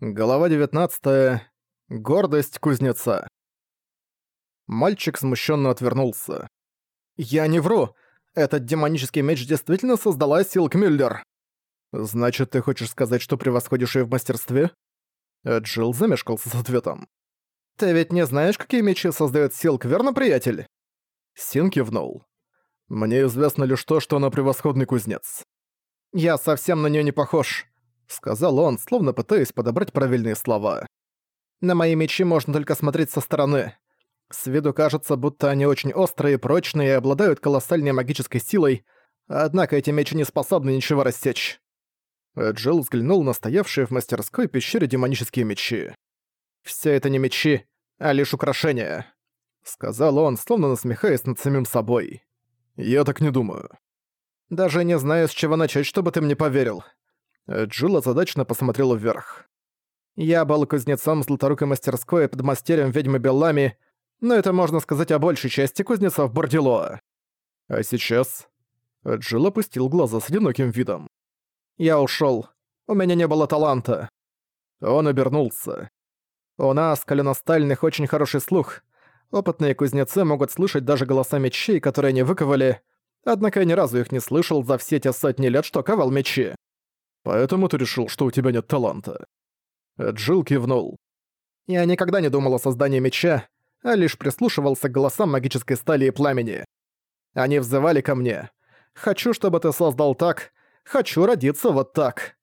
Глава 19. Гордость кузнеца. Мальчик смущенно отвернулся. «Я не вру. Этот демонический меч действительно создала Силк Мюллер». «Значит, ты хочешь сказать, что превосходишь её в мастерстве?» Джилл замешкался с ответом. «Ты ведь не знаешь, какие мечи создает Силк, верно, приятель?» Син кивнул. «Мне известно лишь то, что она превосходный кузнец». «Я совсем на неё не похож сказал он, словно пытаясь подобрать правильные слова. «На мои мечи можно только смотреть со стороны. С виду кажется, будто они очень острые, прочные и обладают колоссальной магической силой, однако эти мечи не способны ничего рассечь». Джилл взглянул на стоявшие в мастерской пещере демонические мечи. «Все это не мечи, а лишь украшения», — сказал он, словно насмехаясь над самим собой. «Я так не думаю». «Даже не знаю, с чего начать, чтобы ты мне поверил. Джилл озадаченно посмотрела вверх. «Я был кузнецом золоторукой мастерской под мастерем ведьмы Беллами, но это можно сказать о большей части кузнецов Бордилоа. А сейчас...» Джилл опустил глаза с одиноким видом. «Я ушёл. У меня не было таланта». Он обернулся. «У нас, коленостальных, очень хороший слух. Опытные кузнецы могут слышать даже голоса мечей, которые они выковали, однако я ни разу их не слышал за все те сотни лет, что ковал мечи. Поэтому ты решил, что у тебя нет таланта». Джилл кивнул. «Я никогда не думал о создании меча, а лишь прислушивался к голосам магической стали и пламени. Они взывали ко мне. «Хочу, чтобы ты создал так. Хочу родиться вот так».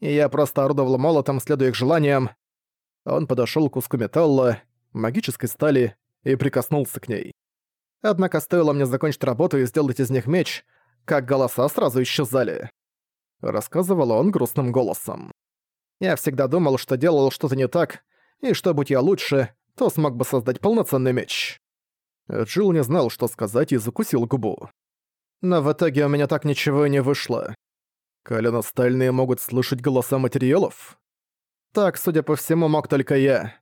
И я просто орудовал молотом, следуя их желаниям. Он подошёл к куску металла, магической стали, и прикоснулся к ней. Однако стоило мне закончить работу и сделать из них меч, как голоса сразу исчезали. Рассказывал он грустным голосом. Я всегда думал, что делал что-то не так, и что будь я лучше, то смог бы создать полноценный меч. Джилл не знал, что сказать, и закусил губу. Но в итоге у меня так ничего и не вышло. Коленостальные могут слышать голоса материалов? Так, судя по всему, мог только я.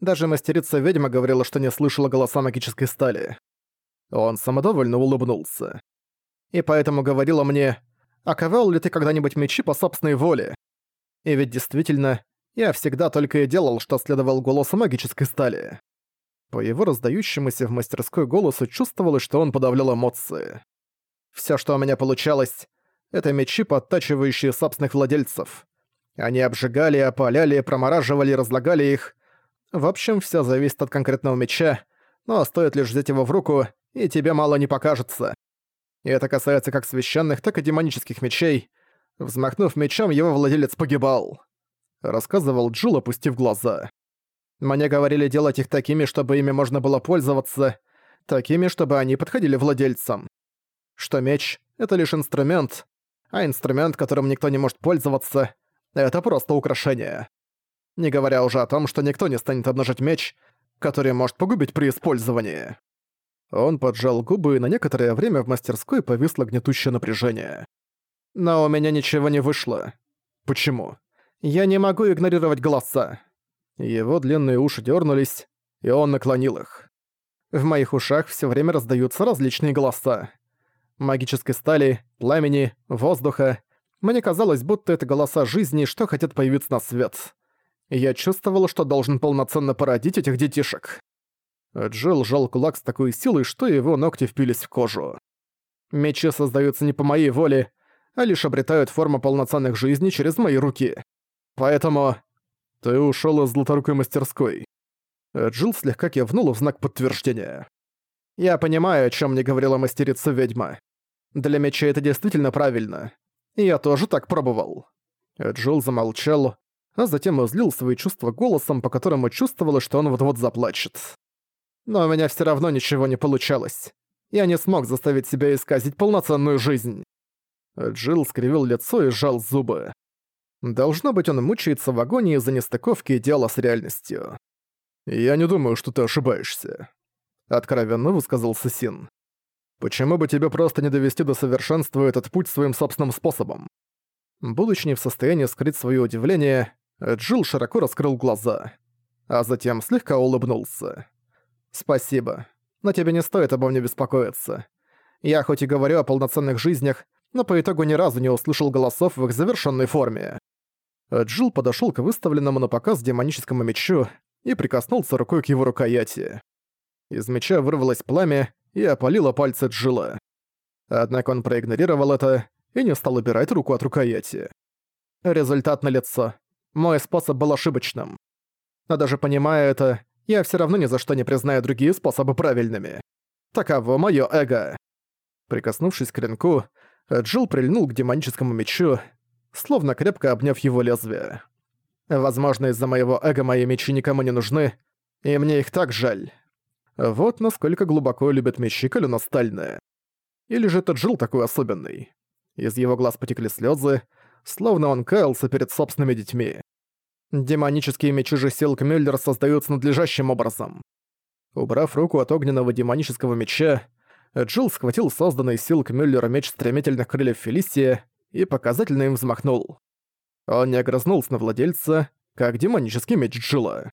Даже мастерица-ведьма говорила, что не слышала голоса магической стали. Он самодовольно улыбнулся. И поэтому говорила мне, а ковал ли ты когда-нибудь мечи по собственной воле? И ведь действительно, я всегда только и делал, что следовал голосу магической стали. По его раздающемуся в мастерской голосу чувствовалось, что он подавлял эмоции. Всё, что у меня получалось, это мечи, подтачивающие собственных владельцев. Они обжигали, опаляли, промораживали, разлагали их. В общем, всё зависит от конкретного меча, но стоит лишь взять его в руку, и тебе мало не покажется. И это касается как священных, так и демонических мечей. Взмахнув мечом, его владелец погибал. Рассказывал Джул, опустив глаза. Мне говорили делать их такими, чтобы ими можно было пользоваться, такими, чтобы они подходили владельцам. Что меч — это лишь инструмент, а инструмент, которым никто не может пользоваться, это просто украшение. Не говоря уже о том, что никто не станет обнажать меч, который может погубить при использовании. Он поджал губы, и на некоторое время в мастерской повисло гнетущее напряжение. Но у меня ничего не вышло. Почему? Я не могу игнорировать голоса. Его длинные уши дернулись, и он наклонил их. В моих ушах все время раздаются различные голоса. Магической стали, пламени, воздуха. Мне казалось, будто это голоса жизни, что хотят появиться на свет. Я чувствовал, что должен полноценно породить этих детишек. Джилл сжал кулак с такой силой, что его ногти впились в кожу. Мечи создаются не по моей воле, а лишь обретают форму полноценных жизней через мои руки. Поэтому... Ты ушёл из золоторукой мастерской. Джилл слегка кивнул в знак подтверждения. Я понимаю, о чём мне говорила мастерица-ведьма. Для меча это действительно правильно. я тоже так пробовал. Джилл замолчал, а затем излил свои чувства голосом, по которому чувствовала, что он вот-вот заплачет. Но у меня все равно ничего не получалось. Я не смог заставить себя исказить полноценную жизнь. Джилл скривил лицо и сжал зубы. Должно быть, он мучается в агонии из-за нестыковки дела с реальностью. «Я не думаю, что ты ошибаешься», — откровенно высказался Син. «Почему бы тебе просто не довести до совершенства этот путь своим собственным способом?» Будучи не в состоянии скрыть свое удивление, Джилл широко раскрыл глаза, а затем слегка улыбнулся. «Спасибо. Но тебе не стоит обо мне беспокоиться. Я хоть и говорю о полноценных жизнях, но по итогу ни разу не услышал голосов в их завершенной форме. Джилл подошёл к выставленному на показ демоническому мечу и прикоснулся рукой к его рукояти. Из меча вырвалось пламя и опалило пальцы Джилла. Однако он проигнорировал это и не стал убирать руку от рукояти. Результат налицо. Мой способ был ошибочным. Но даже понимая это, я всё равно ни за что не признаю другие способы правильными. Таково моё эго. Прикоснувшись к клинку, Джилл прильнул к демоническому мечу, словно крепко обняв его лезвие. Возможно, из-за моего эго мои мечи никому не нужны, и мне их так жаль. Вот насколько глубоко любят мечи коленостальные. Или же этот Джилл такой особенный. Из его глаз потекли слезы, словно он каялся перед собственными детьми. Демонические мечи же Силк Мюллер создаются надлежащим образом. Убрав руку от огненного демонического меча, Джилл схватил созданный Силк Мюллера меч стремительных крыльев Фелисия и показательно им взмахнул. Он не огрызнулся на владельца, как демонический меч Джилла.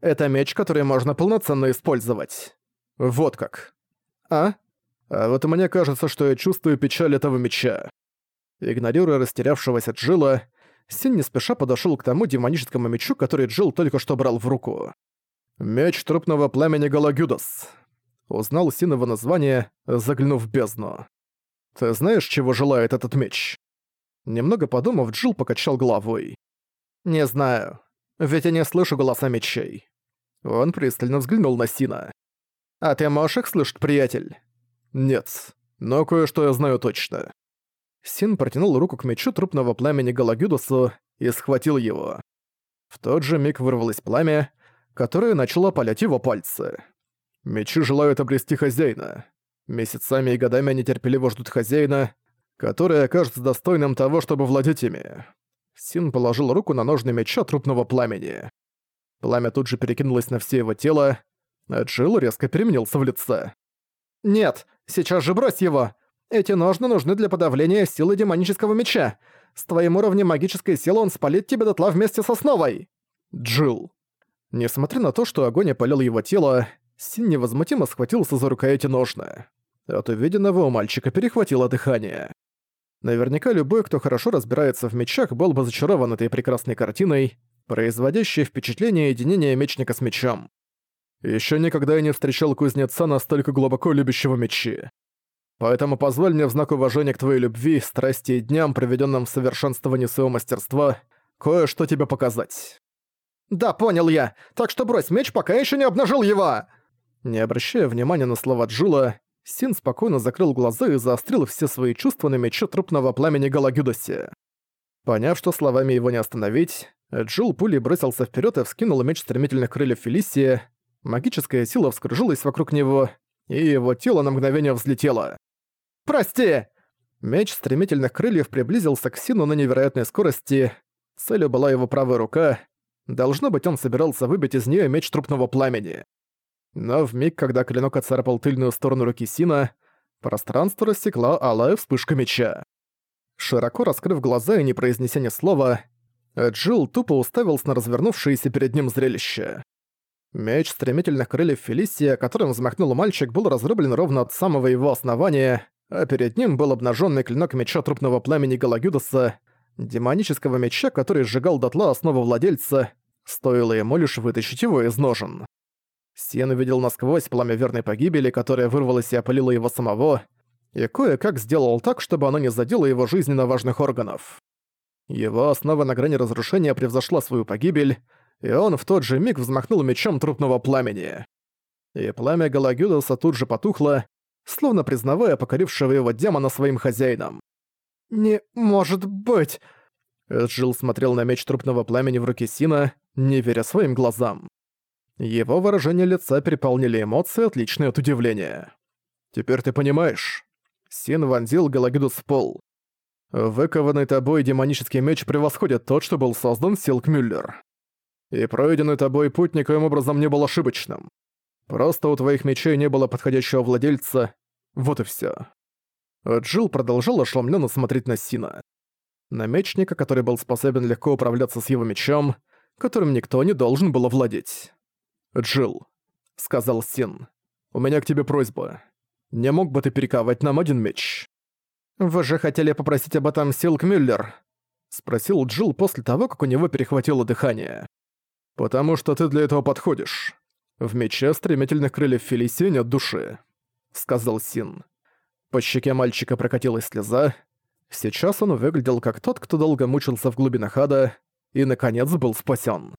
Это меч, который можно полноценно использовать. Вот как. А? А вот мне кажется, что я чувствую печаль этого меча. Игнорируя растерявшегося Джилла, Син не спеша подошёл к тому демоническому мечу, который Джилл только что брал в руку. «Меч трупного пламени Галагюдас», — узнал Син его название, заглянув в бездну. «Ты знаешь, чего желает этот меч?» Немного подумав, Джилл покачал головой. «Не знаю. Ведь я не слышу голоса мечей». Он пристально взглянул на Сина. «А ты можешь их слышать, приятель?» «Нет, но кое-что я знаю точно». Син протянул руку к мечу трупного пламени Галагюдусу и схватил его. В тот же миг вырвалось пламя, которое начало палять его пальцы. Мечи желают обрести хозяина. Месяцами и годами они терпеливо ждут хозяина, который окажется достойным того, чтобы владеть ими. Син положил руку на ножны меча трупного пламени. Пламя тут же перекинулось на все его тело, а Джилл резко переменился в лице. «Нет, сейчас же брось его! Эти ножны нужны для подавления силы демонического меча. С твоим уровнем магической силы он спалит тебя дотла вместе с основой!» Джилл. Несмотря на то, что огонь опалил его тело, Син невозмутимо схватился за рукояти ножны. От увиденного у мальчика перехватило дыхание. Наверняка любой, кто хорошо разбирается в мечах, был бы зачарован этой прекрасной картиной, производящей впечатление единения мечника с мечом. Еще никогда я не встречал кузнеца, настолько глубоко любящего мечи. Поэтому позволь мне в знак уважения к твоей любви, страсти и дням, проведенным в совершенствовании своего мастерства, кое-что тебе показать. «Да, понял я. Так что брось меч, пока еще не обнажил его!» Не обращая внимания на слова Джула, Син спокойно закрыл глаза и заострил все свои чувства на мече трупного пламени Галагюдоси. Поняв, что словами его не остановить, Джул пулей бросился вперед и вскинул меч стремительных крыльев Фелисия. Магическая сила вскружилась вокруг него, и его тело на мгновение взлетело. Прости!» Меч стремительных крыльев приблизился к Сину на невероятной скорости. Целью была его правая рука. Должно быть, он собирался выбить из нее меч трупного пламени. Но в миг, когда клинок оцарапал тыльную сторону руки Сина, пространство рассекла алая вспышка меча. Широко раскрыв глаза и не произнеся ни слова, Джилл тупо уставился на развернувшееся перед ним зрелище. Меч стремительных крыльев Фелисия, которым взмахнул мальчик, был разрублен ровно от самого его основания, а перед ним был обнаженный клинок меча трупного пламени Галагюдаса, демонического меча, который сжигал дотла основу владельца, стоило ему лишь вытащить его из ножен. Сиен увидел насквозь пламя верной погибели, которое вырвалось и опалило его самого, и кое-как сделал так, чтобы оно не задело его жизненно важных органов. Его основа на грани разрушения превзошла свою погибель, и он в тот же миг взмахнул мечом трупного пламени. И пламя Галагюдаса тут же потухло, словно признавая покорившего его демона своим хозяином. «Не может быть!» Эджил смотрел на меч трупного пламени в руке Сина, не веря своим глазам. Его выражение лица переполнили эмоции, отличные от удивления. «Теперь ты понимаешь?» Син вонзил Галагидус в пол. «Выкованный тобой демонический меч превосходит тот, что был создан Силк Мюллер. И пройденный тобой путь никоим образом не был ошибочным. Просто у твоих мечей не было подходящего владельца. Вот и всё. Джилл продолжал ошеломленно смотреть на Сина. На мечника, который был способен легко управляться с его мечом, которым никто не должен был овладеть. «Джилл», — сказал Син, — «у меня к тебе просьба. Не мог бы ты перековать нам один меч?» «Вы же хотели попросить об этом Силк Мюллер?» спросил Джилл после того, как у него перехватило дыхание. «Потому что ты для этого подходишь. В мече стремительных крыльев Фелисии нет души», — сказал Син. По щеке мальчика прокатилась слеза. Сейчас он выглядел как тот, кто долго мучился в глубинах ада и, наконец, был спасен.